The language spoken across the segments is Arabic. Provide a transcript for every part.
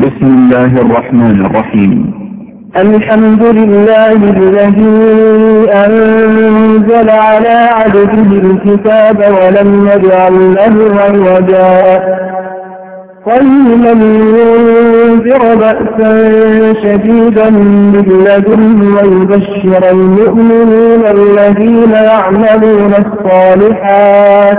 بسم الله الرحمن الرحيم. الحمد لله الذي أنزل على عبده الكتاب ولم يجعل له عوجا. قيما ينذر بأسا شديدا من لدنه ويبشر المؤمنين الذين يعملون الصالحات.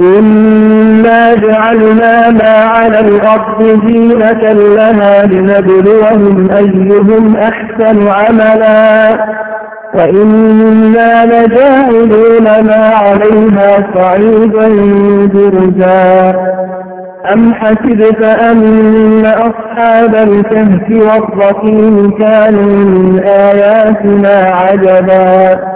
إنا جعلنا ما على الأرض زينة لها لنبلوهم أيهم أحسن عملا وإنا لجاعلون ما عليها صعيدا درجا أم حسبت أن أصحاب الكهف والرقيم كانوا من آياتنا عجبا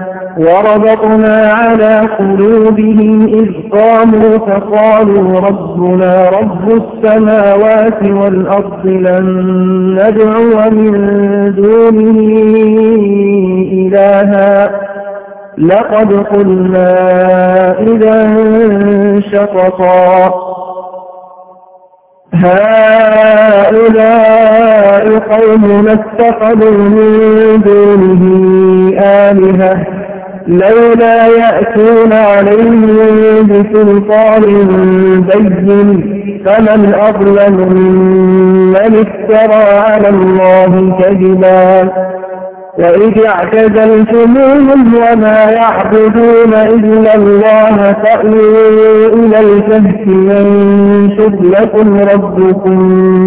وربطنا على قلوبهم إذ قاموا فقالوا ربنا رب السماوات والأرض لن ندعو من دونه إلها. لقد قلنا إذا شططا. هؤلاء قوم اتخذوا من دونه آلهة. لولا يأتون عليهم بسلطان بين فمن أظلم ممن افترى على الله كذبا. وإذ اعتزلتموهم وما يعبدون إلا الله فأووا إلى الكهف ينشر لكم ربكم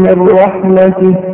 من رحمته.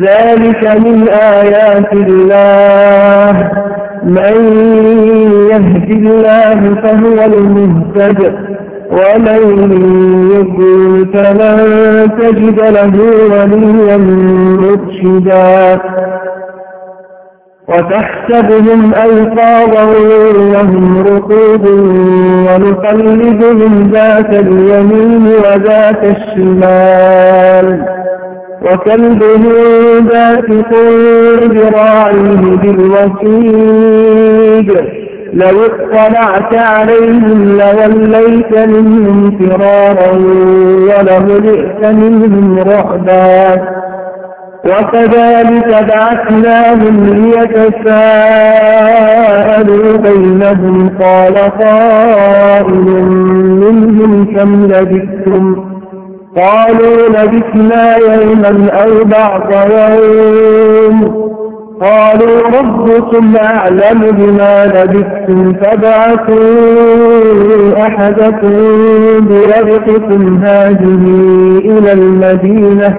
ذلك من آيات الله. من يهد الله فهو المهتد ومن يضل فلن تجد له وليا مرشدا. وتحسبهم أيقاظا وهم رقود ونقلبهم ذات اليمين وذات الشمال. وكلبه باسط ذراعيه بالوسيد لو اطلعت عليهم لوليت منهم فرارا ولملئت منهم رعبا وكذلك بعثناهم ليتساءلوا بينهم قال قائل منهم كم لبثتم؟ قالوا لبثنا يوما أو بعض يوم. قالوا ربكم أعلم بما لبثتم فابعثوا أحدكم برغقكم هذه إلى المدينة.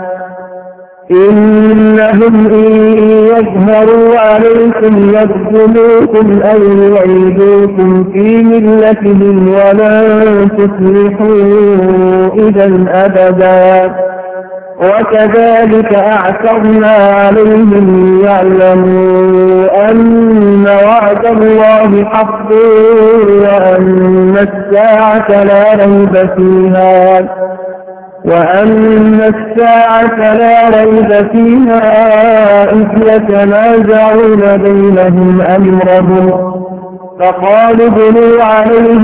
إنهم إن يظهروا عليكم يرجموكم أو يعيدوكم في ملتهم ولن تفلحوا إذا أبدا. وكذلك أعثرنا عليهم ليعلموا أن وعد الله حق وأن الساعة لا ريب فيها. وأن الساعة لا ريب فيها إذ يتنازعون بينهم أمرهم فقالوا بنوا عليهم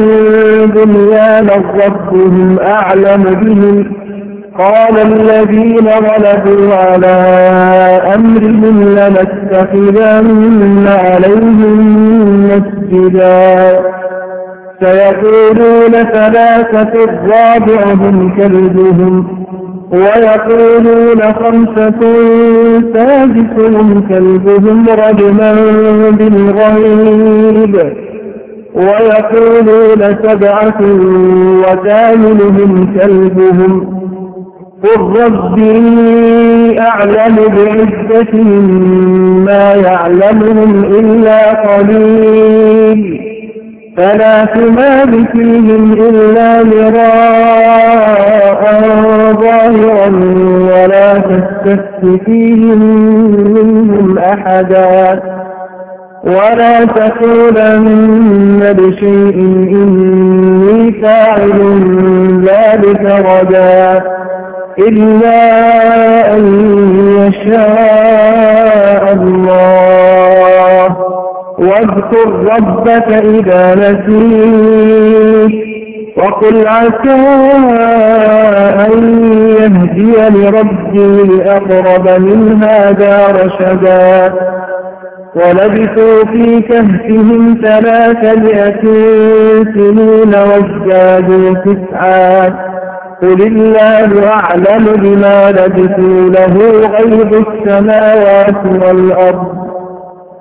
بنيانا ربهم أعلم بهم قال الذين غلبوا على أمرهم لنتخذن عليهم مسجدا سيقولون ثلاثة رابعهم كلبهم ويقولون خمسة سادسهم كلبهم رجما بالغيب ويقولون سبعة وثامنهم كلبهم قل ربي أعلم بعزتهم ما يعلمهم إلا قليل فلا تمال فيهم إلا مراء ظاهرا ولا تستفت فيهم منهم أحدا ولا تقولن بشيء إني فاعل ذلك غدا إلا أن يشاء الله. واذكر ربك إذا نسيت وقل عسى أن يهدي لربي لأقرب من هذا رشدا ولبثوا في كهفهم ثلاثمائة سنين وازدادوا تسعا قل الله أعلم بما لبثوا له غيب السماوات والأرض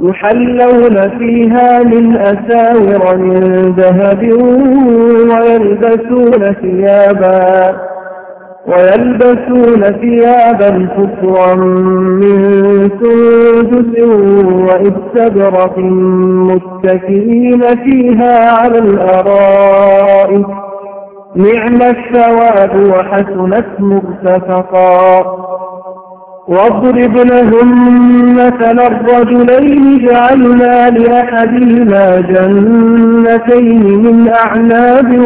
يحلون فيها من أساور من ذهب ويلبسون ثيابا ويلبسون ثيابا خضرا من سندس وإستبرق متكئين فيها على الأرائك. نعم الثواب وحسنت مرتفقا. واضرب لهم مثل الرجلين جعلنا لأحدهما جنتين من أعناب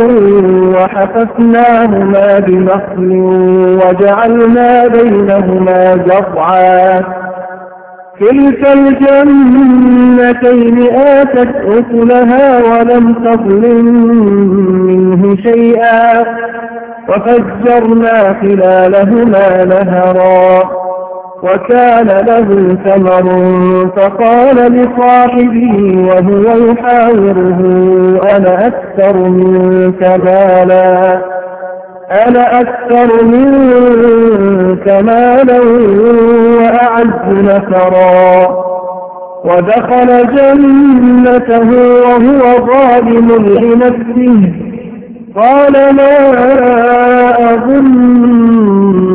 وحففناهما بنخل وجعلنا بينهما زرعا تلك الجنتين آتت أكلها ولم تظلم منه شيئا. وفجرنا خلالهما نهرا. وكان له ثمر فقال لصاحبه وهو يحاوره أنا أكثر منك مالا؟ أنا أكثر منك مالا وأعز نفرا؟ ودخل جنته وهو ظالم لنفسه قال لا أظن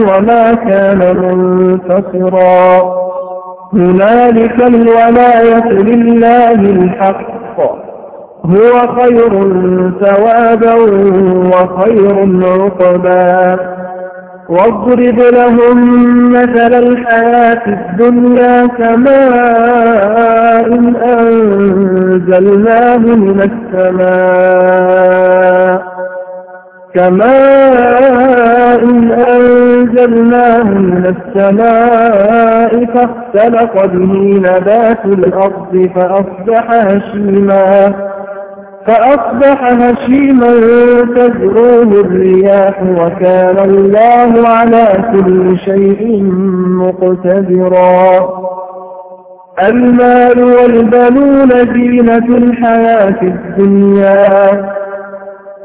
وما كان منتصرا. هنالك الولاية لله الحق. هو خير ثوابا وخير عقبا. واضرب لهم مثل الحياة الدنيا كماء أنزلناه من السماء. كماء أنزلناه من السماء فاختلق به نبات الأرض فأصبح هشيما فأصبح هشيما تزروه الرياح وكان الله على كل شيء مقتدرا المال والبنون زينة الحياة الدنيا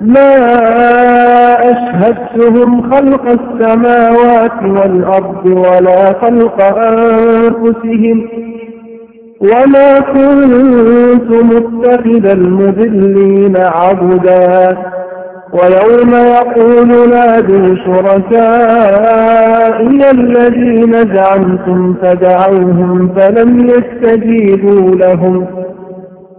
ما أشهدتهم خلق السماوات والأرض ولا خلق أنفسهم وما كنت متخذ المذلين عبدا ويوم يقول نادوا شركائي الذين زعمتم فدعوهم فلم يستجيبوا لهم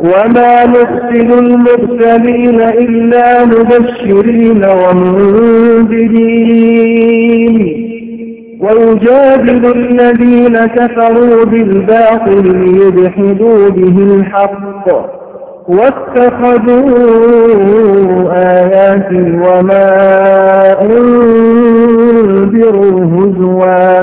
وما نرسل المرسلين إلا مبشرين ومنذرين ويجادل الذين كفروا بالباطل ليدحدوا به الحق واتخذوا آياتي وما أنذروا هزوا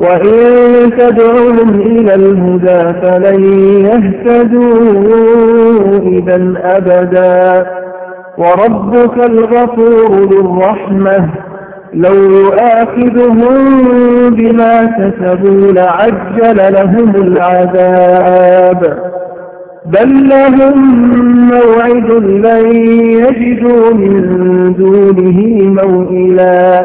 وإن تدعوهم إلى الهدى فلن يهتدوا إذا أبدا وربك الغفور للرحمة لو يؤاخذهم بما كسبوا لعجل لهم العذاب بل لهم موعد لن يجدوا من دونه موئلا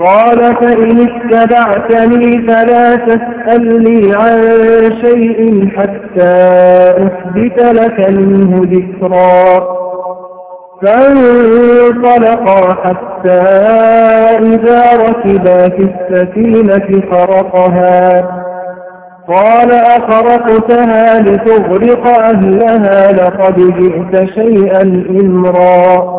قال فإن اتبعتني فلا تسألني عن شيء حتى أثبت لك منه ذكرا. فانطلقا حتى إذا ركبا في السفينة خرقها. قال أخرقتها لتغرق أهلها لقد جئت شيئا إمرا.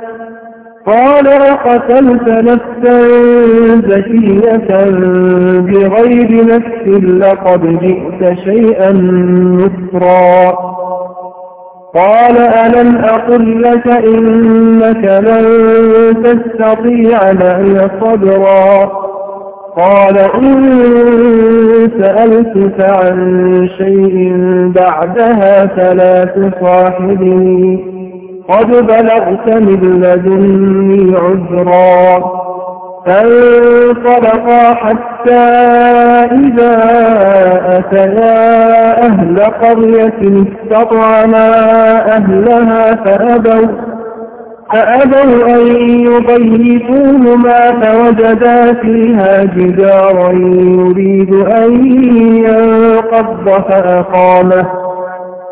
قال أقتلت نفسا زكية بغير نفس لقد جئت شيئا نكرا. قال ألم أقل لك إنك لن تستطيع معي صبرا. قال إن سألتك عن شيء بعدها فلا تصاحبني. قد بلغت من لدني عذرا. فانطلقا حتى إذا أتيا أهل قرية استطعما أهلها فأبوا فأبوا أن يضيفوهما فوجدا فيها جدارا يريد أن ينقض فأقامه.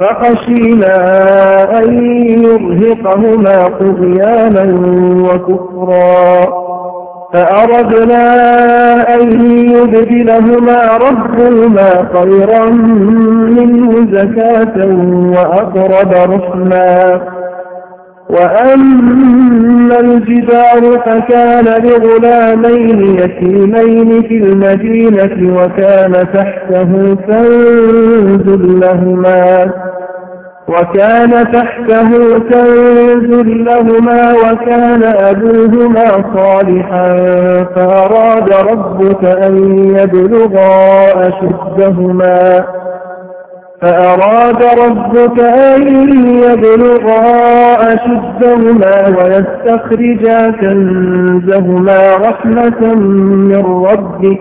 فخشينا أن يرهقهما طغيانا وكفرا. فأردنا أن يبدلهما ربهما خيرا منه زكاة وأقرب رحما. وأما الجدار فكان لغلامين يتيمين في المدينة وكان تحته كنز لهما وكان تحته كنز لهما وكان أبوهما صالحا فأراد ربك أن يبلغا أشدهما فأراد ربك أن يبلغا أشدهما ويستخرجا كنزهما رحمة من ربك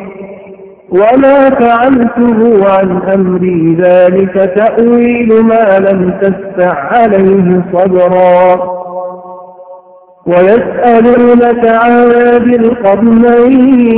وما فعلته عن أمري ذلك تأويل ما لم تستع عليه صبرا ويسألونك عن ذي القرنين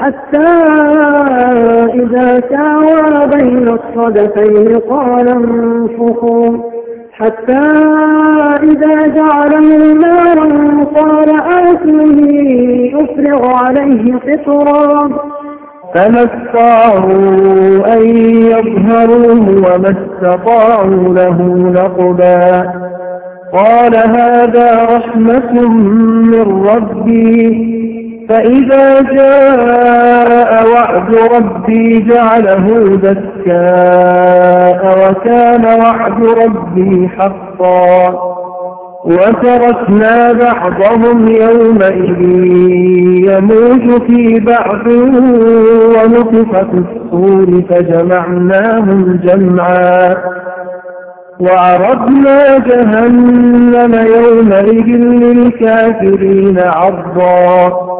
حتى إذا ساوى بين الصدفين قال انفخوا. حتى إذا جعله نارا قال آتني أفرغ عليه قطرا. فما استطاعوا أن يظهروه وما استطاعوا له نقبا قال هذا رحمة من ربي. فإذا جاء وعد ربي جعله دكاء وكان وعد ربي حقا وتركنا بعضهم يومئذ يموت في بعض ونطف في الصور فجمعناهم جمعا وعرضنا جهنم يومئذ للكافرين عرضا